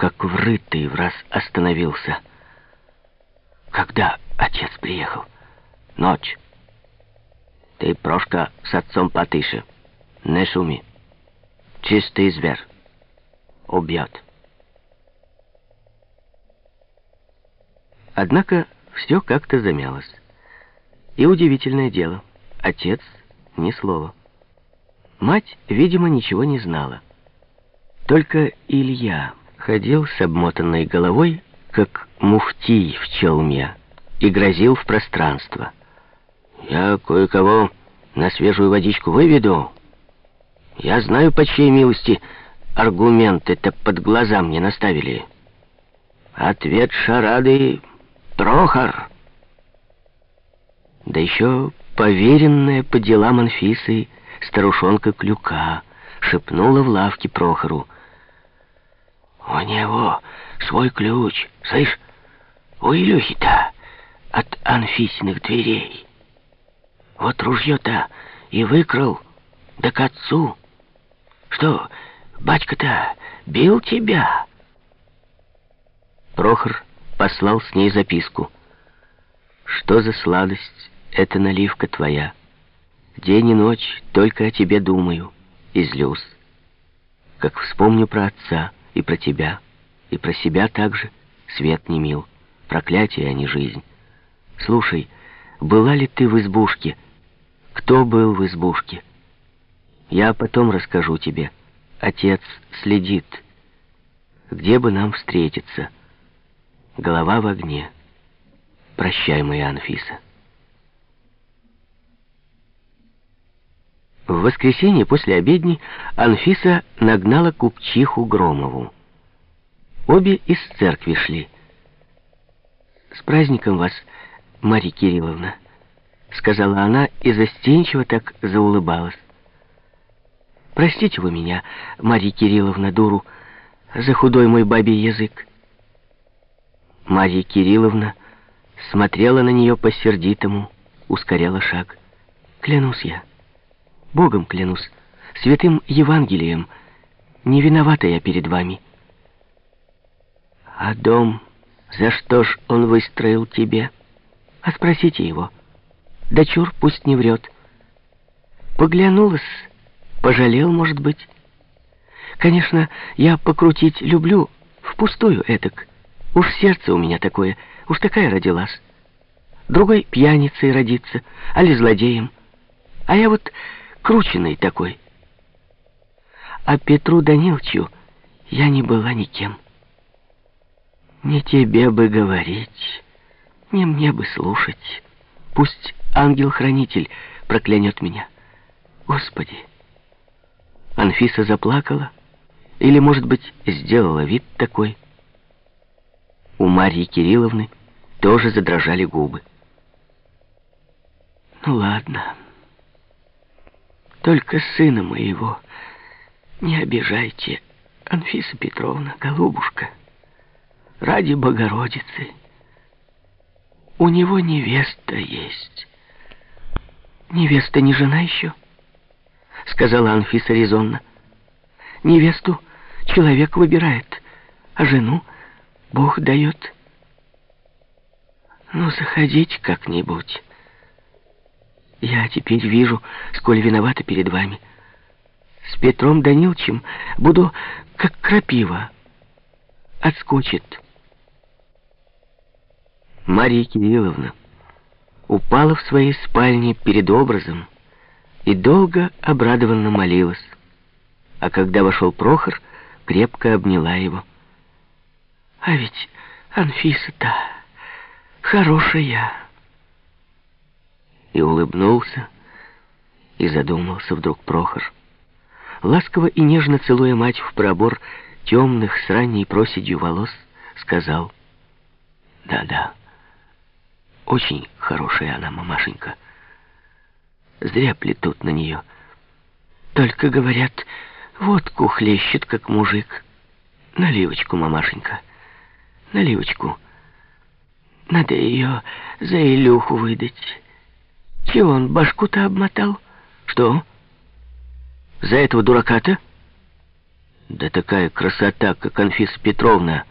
как врытый, в раз остановился. Когда отец приехал? Ночь. Ты, Прошка, с отцом потише. Не шуми. Чистый зверь. Убьет. Однако все как-то замялось. И удивительное дело, отец ни слова. Мать, видимо, ничего не знала. Только Илья ходил с обмотанной головой, как муфтий в челме, и грозил в пространство. «Я кое-кого на свежую водичку выведу. Я знаю, по чьей милости аргументы-то под глаза мне наставили. Ответ шарады — Прохор». Да еще поверенная по делам Анфисы старушонка Клюка шепнула в лавке Прохору. «У него свой ключ, слышь, у Илюхи-то от Анфисиных дверей. Вот ружье-то и выкрал, да к отцу. Что, батька-то бил тебя?» Прохор послал с ней записку. «Что за сладость эта наливка твоя?» День и ночь только о тебе думаю и. Как вспомню про отца и про тебя, и про себя также, свет не мил, проклятие, а не жизнь. Слушай, была ли ты в избушке? Кто был в избушке? Я потом расскажу тебе. Отец следит. Где бы нам встретиться? Голова в огне. Прощай, моя Анфиса. В воскресенье после обедни Анфиса нагнала купчиху Громову. Обе из церкви шли. «С праздником вас, Марья Кирилловна», — сказала она и застенчиво так заулыбалась. «Простите вы меня, Марья Кирилловна, дуру, за худой мой бабий язык». Марья Кирилловна смотрела на нее по-сердитому, ускоряла шаг. «Клянусь я». Богом клянусь, святым Евангелием, не виновата я перед вами. А дом, за что ж он выстроил тебе? А спросите его. Дочур пусть не врет. Поглянулась, пожалел, может быть. Конечно, я покрутить люблю, впустую этак. Уж сердце у меня такое, уж такая родилась. Другой пьяницей родится, али злодеем. А я вот крученный такой. А Петру Данилчу я не была никем. Не тебе бы говорить, не мне бы слушать. Пусть ангел-хранитель проклянет меня. Господи! Анфиса заплакала, или, может быть, сделала вид такой. У Марьи Кирилловны тоже задрожали губы. Ну ладно. Только сына моего не обижайте, Анфиса Петровна, голубушка. Ради Богородицы. У него невеста есть. Невеста не жена еще, сказала Анфиса резонно. Невесту человек выбирает, а жену Бог дает. Ну, заходите как-нибудь. Я теперь вижу, сколь виновата перед вами. С Петром Данилчем буду как крапива. Отскочит. Мария Кирилловна упала в своей спальне перед образом и долго обрадованно молилась. А когда вошел Прохор, крепко обняла его. А ведь Анфиса-то хорошая и улыбнулся, и задумался вдруг Прохор. Ласково и нежно целуя мать в пробор темных с ранней проседью волос, сказал, «Да-да, очень хорошая она, мамашенька. Зря плетут на нее. Только, говорят, водку хлещет, как мужик. Наливочку, мамашенька, наливочку. Надо ее за Илюху выдать». Чего он башку-то обмотал? Что? За этого дурака-то? Да такая красота, как Анфиса Петровна,